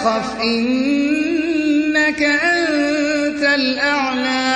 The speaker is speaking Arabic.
تخف إنك أنت الأعلى.